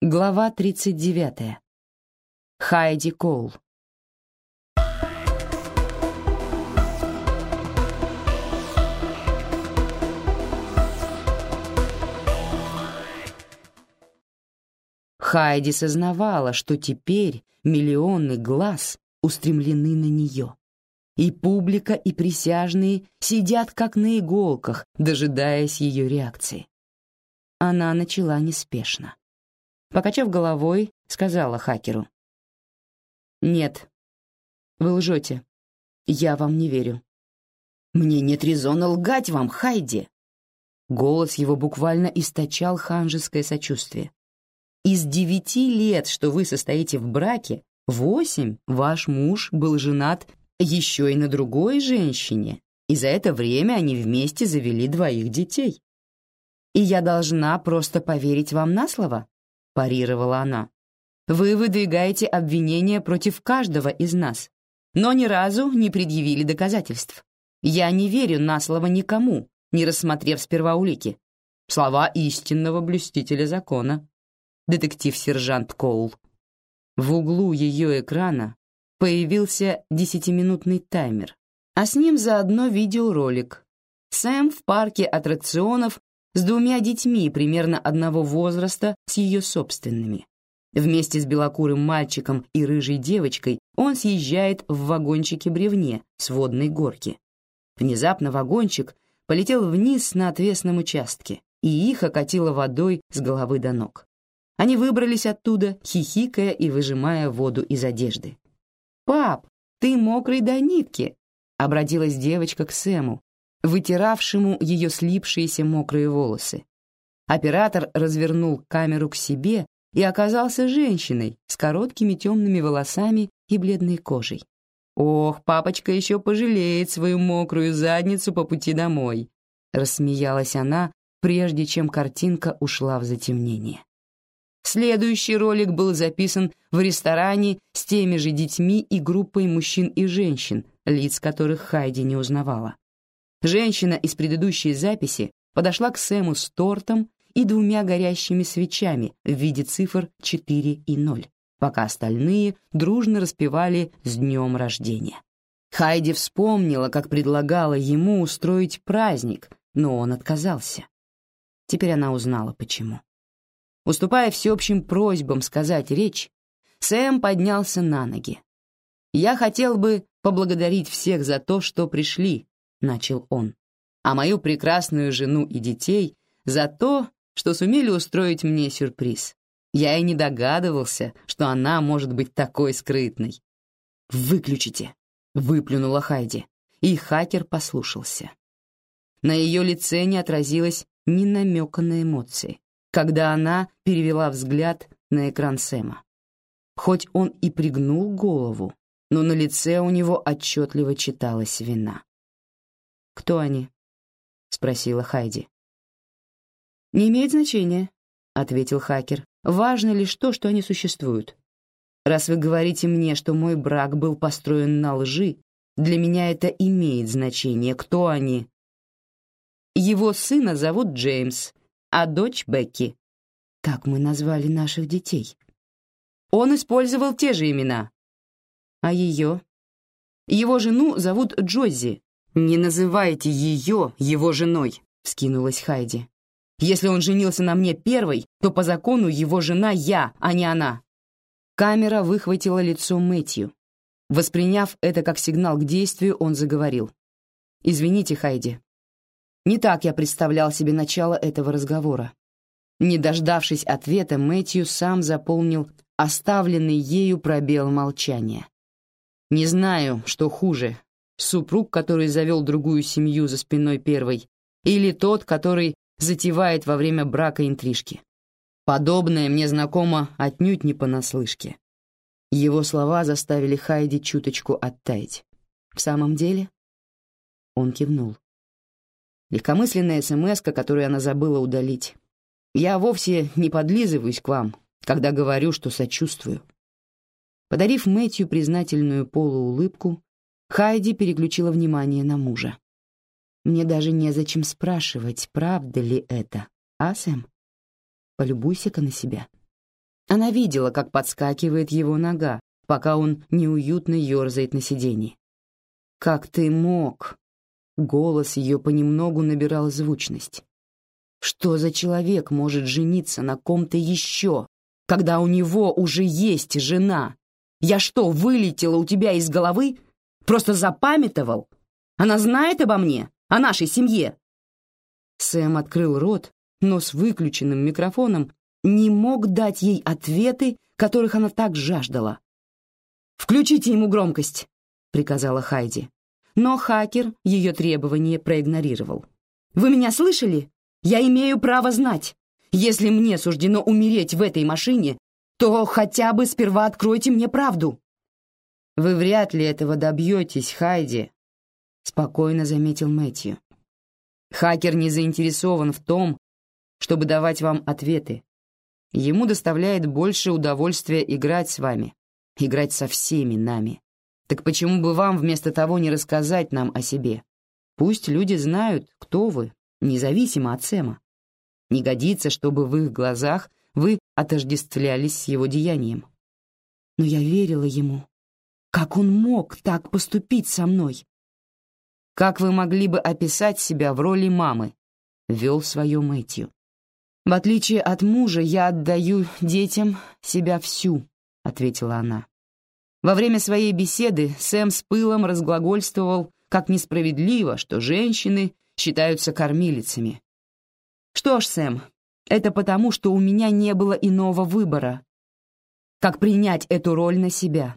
Глава 39. Хайди Коул. Хайди сознавала, что теперь миллионы глаз устремлены на нее. И публика, и присяжные сидят как на иголках, дожидаясь ее реакции. Она начала неспешно. Покачав головой, сказала хакеру. «Нет, вы лжете. Я вам не верю». «Мне нет резона лгать вам, Хайди!» Голос его буквально источал ханжеское сочувствие. «Из девяти лет, что вы состоите в браке, восемь ваш муж был женат еще и на другой женщине, и за это время они вместе завели двоих детей. И я должна просто поверить вам на слово?» — парировала она. «Вы выдвигаете обвинения против каждого из нас, но ни разу не предъявили доказательств. Я не верю на слово никому, не рассмотрев сперва улики. Слова истинного блюстителя закона. Детектив-сержант Коул». В углу ее экрана появился десятиминутный таймер, а с ним заодно видеоролик. Сэм в парке аттракционов с двумя детьми примерно одного возраста с ее собственными. Вместе с белокурым мальчиком и рыжей девочкой он съезжает в вагончике-бревне с водной горки. Внезапно вагончик полетел вниз на отвесном участке, и их окатило водой с головы до ног. Они выбрались оттуда, хихикая и выжимая воду из одежды. «Пап, ты мокрый до нитки!» — обратилась девочка к Сэму, вытиравшему ее слипшиеся мокрые волосы. Оператор развернул камеру к себе и оказался женщиной с короткими темными волосами и бледной кожей. «Ох, папочка еще пожалеет свою мокрую задницу по пути домой», — рассмеялась она, прежде чем картинка ушла в затемнение. Следующий ролик был записан в ресторане с теми же детьми и группой мужчин и женщин, лиц которых Хайди не узнавала. Женщина из предыдущей записи подошла к Сэму с тортом и двумя горящими свечами в виде цифр 4 и 0, пока остальные дружно распевали «С днем рождения». Хайди вспомнила, как предлагала ему устроить праздник, но он отказался. Теперь она узнала, почему. Уступая всеобщим просьбам сказать речь, Сэм поднялся на ноги. «Я хотел бы поблагодарить всех за то, что пришли, — начал он, «а мою прекрасную жену и детей за то, что сумели устроить мне сюрприз. Я и не догадывался, что она может быть такой скрытной». «Выключите», — выплюнула Хайди, и хакер послушался. На ее лице не отразилось ни намека на эмоции, когда она перевела взгляд на экран Сэма. Хоть он и пригнул голову, но на лице у него отчетливо читалась вина. «Кто они?» — спросила Хайди. «Не имеет значения», — ответил хакер. «Важно лишь то, что они существуют. Раз вы говорите мне, что мой брак был построен на лжи, для меня это имеет значение, кто они. Его сына зовут Джеймс, а дочь Бекки. Так мы назвали наших детей. Он использовал те же имена. А ее? Его жену зовут Джози, «Не называйте ее его женой», — вскинулась Хайди. «Если он женился на мне первой, то по закону его жена я, а не она». Камера выхватила лицо Мэтью. Восприняв это как сигнал к действию, он заговорил. «Извините, Хайди. Не так я представлял себе начало этого разговора». Не дождавшись ответа, Мэтью сам заполнил оставленный ею пробел молчания. «Не знаю, что хуже, супруг, который завел другую семью за спиной первой, или тот, который затевает во время брака интрижки. Подобное мне знакомо отнюдь не понаслышке. Его слова заставили Хайди чуточку оттаять. «В самом деле?» Он кивнул. Легкомысленная смс которую она забыла удалить. «Я вовсе не подлизываюсь к вам, когда говорю, что сочувствую». Подарив Мэтью признательную полуулыбку, Хайди переключила внимание на мужа. «Мне даже незачем спрашивать, правда ли это, а, Сэм? Полюбуйся-ка на себя». Она видела, как подскакивает его нога, пока он неуютно ерзает на сиденье. «Как ты мог?» Голос ее понемногу набирал звучность. «Что за человек может жениться на ком-то еще, когда у него уже есть жена? Я что, вылетела у тебя из головы? Просто запамятовал? Она знает обо мне, о нашей семье?» Сэм открыл рот, но с выключенным микрофоном не мог дать ей ответы, которых она так жаждала. «Включите ему громкость», — приказала Хайди. Но хакер ее требование проигнорировал. «Вы меня слышали? Я имею право знать. Если мне суждено умереть в этой машине, то хотя бы сперва откройте мне правду». «Вы вряд ли этого добьетесь, Хайди», — спокойно заметил Мэтью. «Хакер не заинтересован в том, чтобы давать вам ответы. Ему доставляет больше удовольствия играть с вами, играть со всеми нами. Так почему бы вам вместо того не рассказать нам о себе? Пусть люди знают, кто вы, независимо от Сэма. Не годится, чтобы в их глазах вы отождествлялись с его деянием. Но я верила ему. Как он мог так поступить со мной? Как вы могли бы описать себя в роли мамы? Вел свое Мэтью. В отличие от мужа, я отдаю детям себя всю, ответила она. Во время своей беседы Сэм с пылом разглагольствовал, как несправедливо, что женщины считаются кормилицами. Что ж, Сэм, это потому, что у меня не было иного выбора. Как принять эту роль на себя?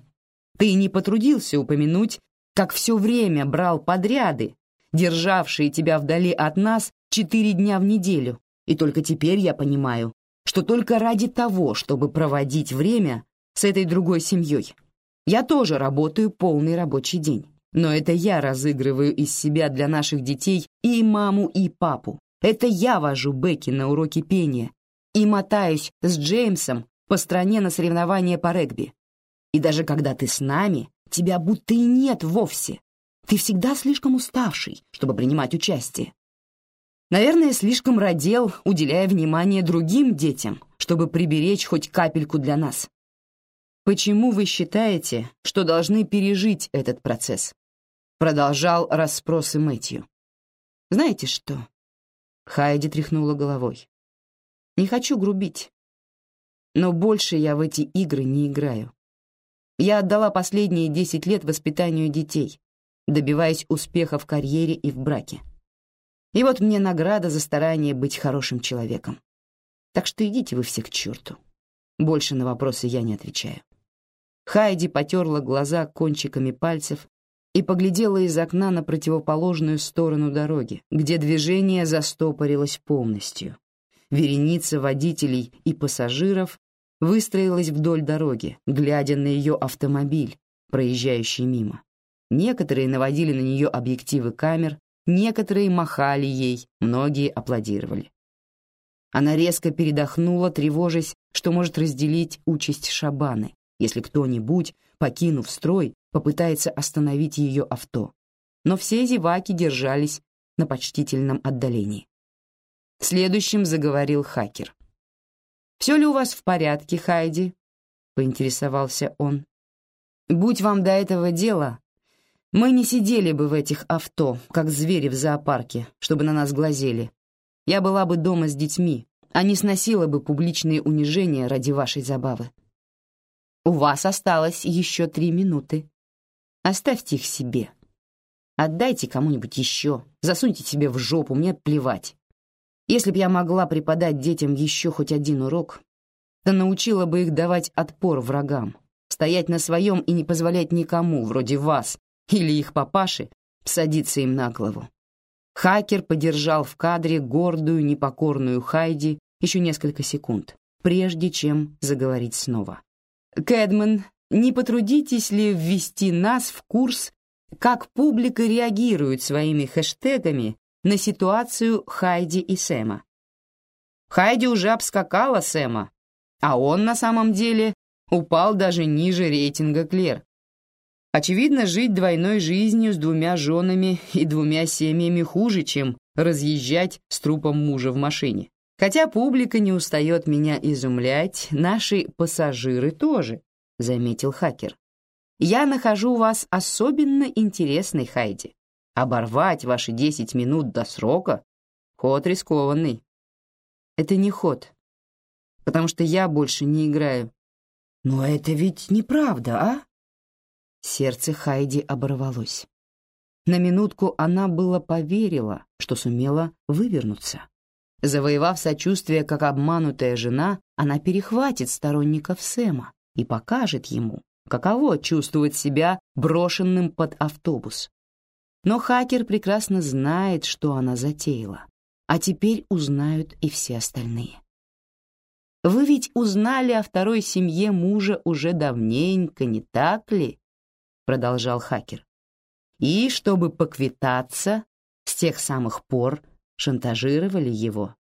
Ты не потрудился упомянуть, как все время брал подряды, державшие тебя вдали от нас четыре дня в неделю, и только теперь я понимаю, что только ради того, чтобы проводить время с этой другой семьей. Я тоже работаю полный рабочий день. Но это я разыгрываю из себя для наших детей и маму, и папу. Это я вожу Бекки на уроки пения и мотаюсь с Джеймсом по стране на соревнования по регби. И даже когда ты с нами, тебя будто и нет вовсе. Ты всегда слишком уставший, чтобы принимать участие. Наверное, слишком родил, уделяя внимание другим детям, чтобы приберечь хоть капельку для нас. Почему вы считаете, что должны пережить этот процесс? Продолжал расспросы Мэтью. Знаете что? Хайди тряхнула головой. Не хочу грубить, но больше я в эти игры не играю. Я отдала последние десять лет воспитанию детей, добиваясь успеха в карьере и в браке. И вот мне награда за старание быть хорошим человеком. Так что идите вы все к черту. Больше на вопросы я не отвечаю. Хайди потерла глаза кончиками пальцев и поглядела из окна на противоположную сторону дороги, где движение застопорилось полностью. Вереница водителей и пассажиров выстроилась вдоль дороги, глядя на ее автомобиль, проезжающий мимо. Некоторые наводили на нее объективы камер, Некоторые махали ей, многие аплодировали. Она резко передохнула, тревожась, что может разделить участь Шабаны, если кто-нибудь, покинув строй, попытается остановить ее авто. Но все зеваки держались на почтительном отдалении. Следующим заговорил хакер. «Все ли у вас в порядке, Хайди?» — поинтересовался он. «Будь вам до этого дела, мы не сидели бы в этих авто, как звери в зоопарке, чтобы на нас глазели. Я была бы дома с детьми, а не сносила бы публичные унижения ради вашей забавы. У вас осталось еще три минуты. Оставьте их себе. Отдайте кому-нибудь еще, засуньте себе в жопу, мне плевать. Если б я могла преподать детям еще хоть один урок, то научила бы их давать отпор врагам, стоять на своем и не позволять никому, вроде вас, или их папаши садиться им на голову. Хакер подержал в кадре гордую, непокорную Хайди еще несколько секунд, прежде чем заговорить снова. «Кэдман, не потрудитесь ли ввести нас в курс, как публика реагирует своими хэштегами на ситуацию Хайди и Сэма?» Хайди уже обскакала Сэма, а он на самом деле упал даже ниже рейтинга Клер, Очевидно, жить двойной жизнью с двумя женами и двумя семьями хуже, чем разъезжать с трупом мужа в машине. Хотя публика не устает меня изумлять, наши пассажиры тоже, заметил хакер. Я нахожу вас особенно интересной, Хайди. Оборвать ваши десять минут до срока — ход рискованный. Это не ход, потому что я больше не играю. Но это ведь неправда, а? Сердце Хайди оборвалось. На минутку она было поверила, что сумела вывернуться. Завоевав сочувствие как обманутая жена, она перехватит сторонников Сэма и покажет ему, каково чувствовать себя брошенным под автобус. Но хакер прекрасно знает, что она затеяла, а теперь узнают и все остальные. Вы ведь узнали о второй семье мужа уже давненько, не так ли? продолжал хакер. И чтобы поквитаться, с тех самых пор шантажировали его